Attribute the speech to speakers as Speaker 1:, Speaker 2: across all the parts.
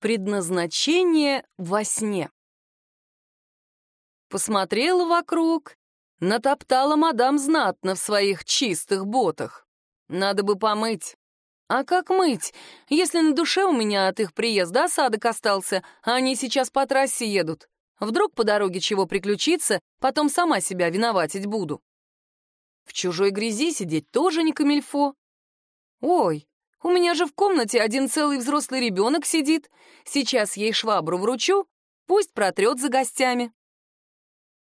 Speaker 1: Предназначение во сне. Посмотрела вокруг, натоптала мадам знатно в своих чистых ботах. Надо бы помыть. А как мыть, если на душе у меня от их приезда осадок остался, а они сейчас по трассе едут? Вдруг по дороге чего приключится, потом сама себя виноватить буду. В чужой грязи сидеть тоже не камильфо. Ой, у меня же в комнате один целый взрослый ребенок сидит. Сейчас ей швабру вручу, пусть протрет за гостями.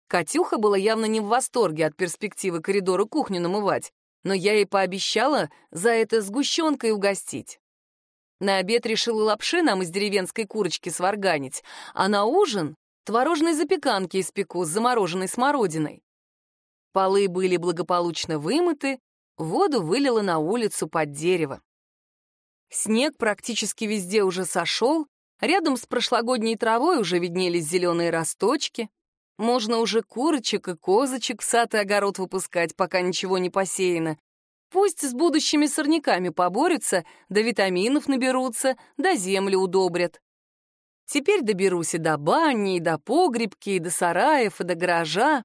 Speaker 1: Катюха была явно не в восторге от перспективы коридора кухню намывать, но я ей пообещала за это сгущенкой угостить. На обед решила лапши нам из деревенской курочки сварганить, а на ужин — творожной запеканки испеку с замороженной смородиной. Полы были благополучно вымыты, воду вылила на улицу под дерево. Снег практически везде уже сошел, рядом с прошлогодней травой уже виднелись зеленые росточки. Можно уже курочек и козочек в сад и огород выпускать, пока ничего не посеяно. Пусть с будущими сорняками поборются, да витаминов наберутся, да землю удобрят. Теперь доберусь и до бани, и до погребки, и до сараев, и до гаража.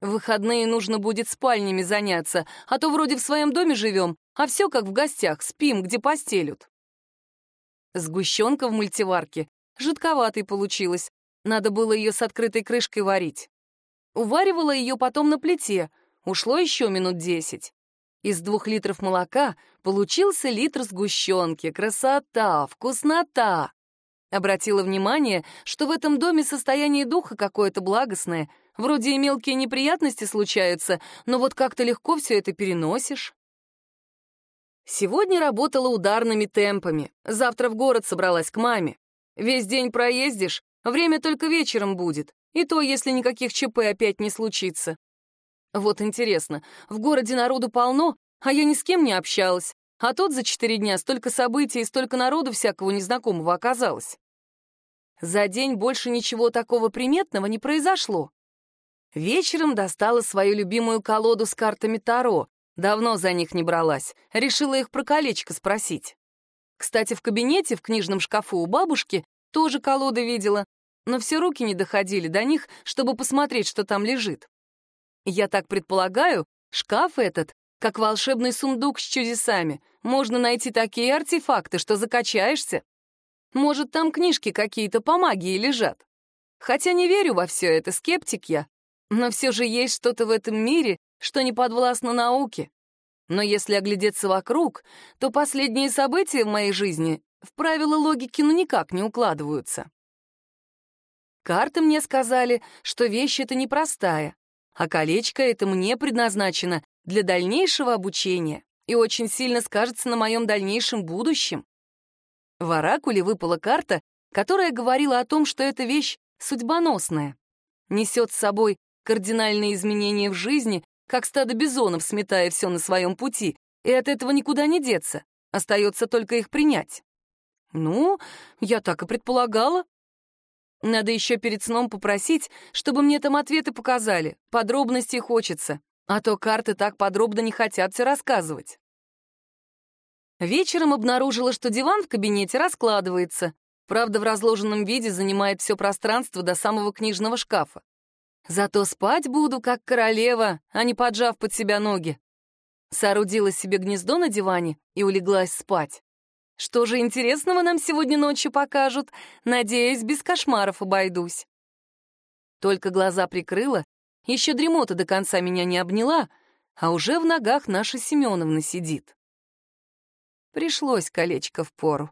Speaker 1: В выходные нужно будет спальнями заняться, а то вроде в своем доме живем, а все как в гостях, спим, где постелют. Сгущенка в мультиварке жидковатой получилась, надо было ее с открытой крышкой варить. Уваривала ее потом на плите, ушло еще минут десять. Из двух литров молока получился литр сгущенки. Красота, вкуснота! Обратила внимание, что в этом доме состояние духа какое-то благостное — Вроде и мелкие неприятности случаются, но вот как-то легко все это переносишь. Сегодня работала ударными темпами. Завтра в город собралась к маме. Весь день проездишь, время только вечером будет. И то, если никаких ЧП опять не случится. Вот интересно, в городе народу полно, а я ни с кем не общалась. А тут за четыре дня столько событий и столько народу всякого незнакомого оказалось. За день больше ничего такого приметного не произошло. Вечером достала свою любимую колоду с картами Таро. Давно за них не бралась. Решила их про колечко спросить. Кстати, в кабинете, в книжном шкафу у бабушки, тоже колоды видела, но все руки не доходили до них, чтобы посмотреть, что там лежит. Я так предполагаю, шкаф этот, как волшебный сундук с чудесами. Можно найти такие артефакты, что закачаешься. Может, там книжки какие-то по магии лежат. Хотя не верю во все это, скептик я. Но все же есть что-то в этом мире, что не подвластно науке. Но если оглядеться вокруг, то последние события в моей жизни в правила логики ну никак не укладываются. Карты мне сказали, что вещь эта непростая, а колечко это мне предназначено для дальнейшего обучения и очень сильно скажется на моем дальнейшем будущем. В оракуле выпала карта, которая говорила о том, что эта вещь судьбоносная, несет с собой кардинальные изменения в жизни, как стадо бизонов, сметая все на своем пути, и от этого никуда не деться, остается только их принять. Ну, я так и предполагала. Надо еще перед сном попросить, чтобы мне там ответы показали, подробностей хочется, а то карты так подробно не хотят все рассказывать. Вечером обнаружила, что диван в кабинете раскладывается, правда, в разложенном виде занимает все пространство до самого книжного шкафа. Зато спать буду, как королева, а не поджав под себя ноги. Соорудила себе гнездо на диване и улеглась спать. Что же интересного нам сегодня ночью покажут? Надеюсь, без кошмаров обойдусь. Только глаза прикрыла, еще дремота до конца меня не обняла, а уже в ногах наша Семеновна сидит. Пришлось колечко в пору.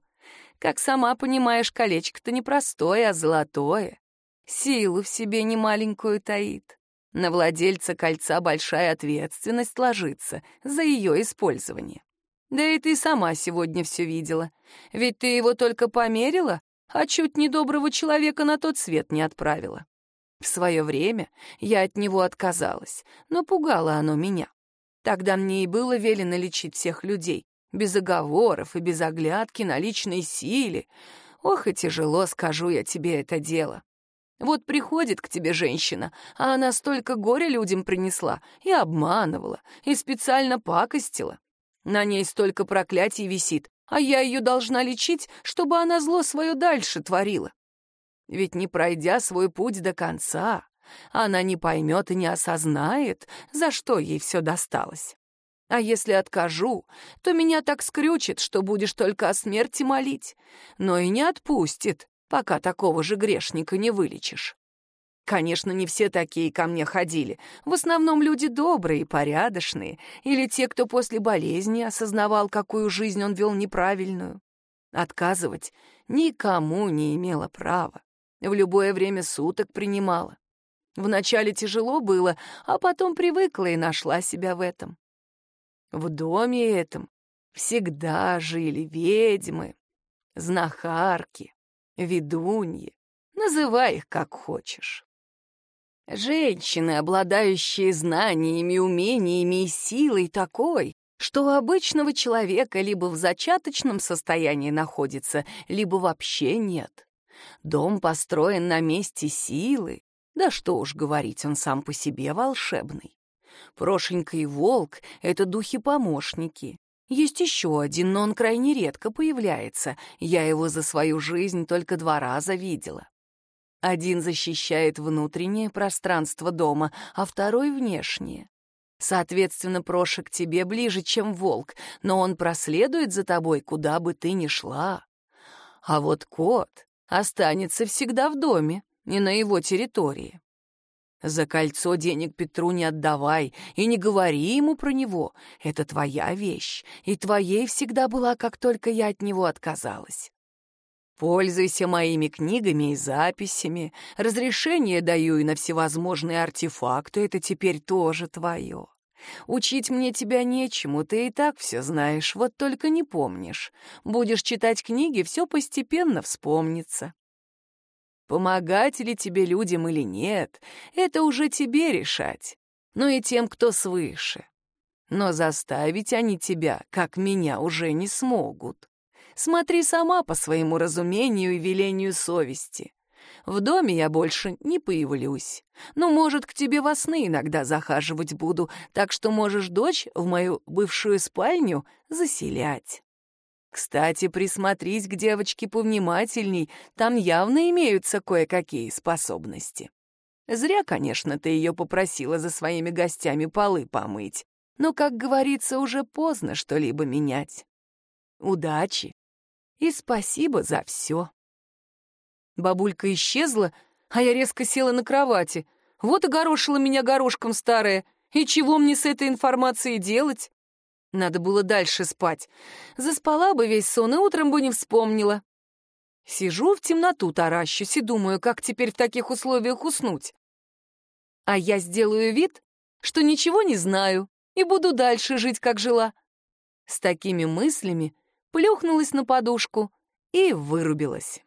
Speaker 1: Как сама понимаешь, колечко-то не простое, а золотое. Силу в себе немаленькую таит. На владельца кольца большая ответственность ложится за ее использование. Да и ты сама сегодня все видела. Ведь ты его только померила, а чуть недоброго человека на тот свет не отправила. В свое время я от него отказалась, но пугало оно меня. Тогда мне и было велено лечить всех людей, без оговоров и без оглядки на личной силе. Ох, и тяжело, скажу я тебе, это дело. Вот приходит к тебе женщина, а она столько горя людям принесла, и обманывала, и специально пакостила. На ней столько проклятий висит, а я ее должна лечить, чтобы она зло свое дальше творила. Ведь не пройдя свой путь до конца, она не поймет и не осознает, за что ей все досталось. А если откажу, то меня так скрючит, что будешь только о смерти молить, но и не отпустит, пока такого же грешника не вылечишь. Конечно, не все такие ко мне ходили. В основном люди добрые, порядочные, или те, кто после болезни осознавал, какую жизнь он вел неправильную. Отказывать никому не имела права. В любое время суток принимала. Вначале тяжело было, а потом привыкла и нашла себя в этом. В доме этом всегда жили ведьмы, знахарки, ведуньи, называй их как хочешь. Женщины, обладающие знаниями, умениями и силой такой, что у обычного человека либо в зачаточном состоянии находится, либо вообще нет. Дом построен на месте силы, да что уж говорить, он сам по себе волшебный. Прошенька и Волк — это духи-помощники. Есть еще один, но он крайне редко появляется. Я его за свою жизнь только два раза видела. Один защищает внутреннее пространство дома, а второй — внешнее. Соответственно, Прошек тебе ближе, чем волк, но он проследует за тобой, куда бы ты ни шла. А вот кот останется всегда в доме, не на его территории. За кольцо денег Петру не отдавай и не говори ему про него. Это твоя вещь, и твоей всегда была, как только я от него отказалась. Пользуйся моими книгами и записями. Разрешение даю и на всевозможные артефакты, это теперь тоже твое. Учить мне тебя нечему, ты и так все знаешь, вот только не помнишь. Будешь читать книги, все постепенно вспомнится. Помогать ли тебе людям или нет, это уже тебе решать, но и тем, кто свыше. Но заставить они тебя, как меня, уже не смогут. Смотри сама по своему разумению и велению совести. В доме я больше не появлюсь. Но, может, к тебе во сны иногда захаживать буду, так что можешь дочь в мою бывшую спальню заселять. Кстати, присмотрись к девочке повнимательней, там явно имеются кое-какие способности. Зря, конечно, ты ее попросила за своими гостями полы помыть, но, как говорится, уже поздно что-либо менять. Удачи и спасибо за все. Бабулька исчезла, а я резко села на кровати. Вот и горошила меня горошком старая. И чего мне с этой информацией делать? Надо было дальше спать. Заспала бы весь сон и утром бы не вспомнила. Сижу в темноту, таращусь и думаю, как теперь в таких условиях уснуть. А я сделаю вид, что ничего не знаю и буду дальше жить, как жила. С такими мыслями плюхнулась на подушку и вырубилась.